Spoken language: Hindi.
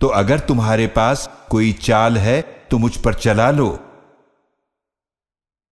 तो अगर तुम्हारे पास कोई चाल है तो मुझ पर चला लो।